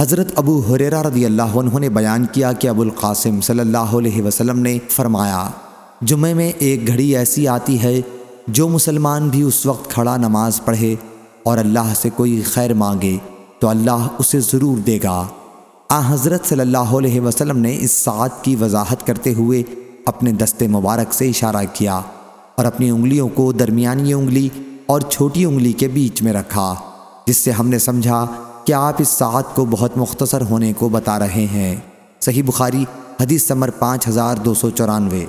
حضرت ابو حریرہ رضی اللہ عنہ نے بیان کیا کہ ابو القاسم صلی اللہ علیہ وسلم نے فرمایا، جمعہ میں ایک گھڑی ایسی آتی ہے جو مسلمان بھی اس وقت کھڑا نماز پڑھے اور اللہ سے کوئی خیر مانگے تو اللہ اسے ضرور دے گا۔ آ، حضرت صلی اللہ علیہ وسلم نے اس ساتھ کی وضاحت کرتے ہوئے اپنے دستے مبارک سے اشارہ کیا اور اپنی انگلیوں کو درمیانی انگلی اور چھوٹی انگلی کے بیچ میں رکھا، جس سے ہم نے سمجھا کہ آپ اس ساعت کو بہت مختصر ہونے کو بتا رہے ہیں؟ صحیح بخاری، حدیث سمر پانچ ہزار دو سو چورانوے۔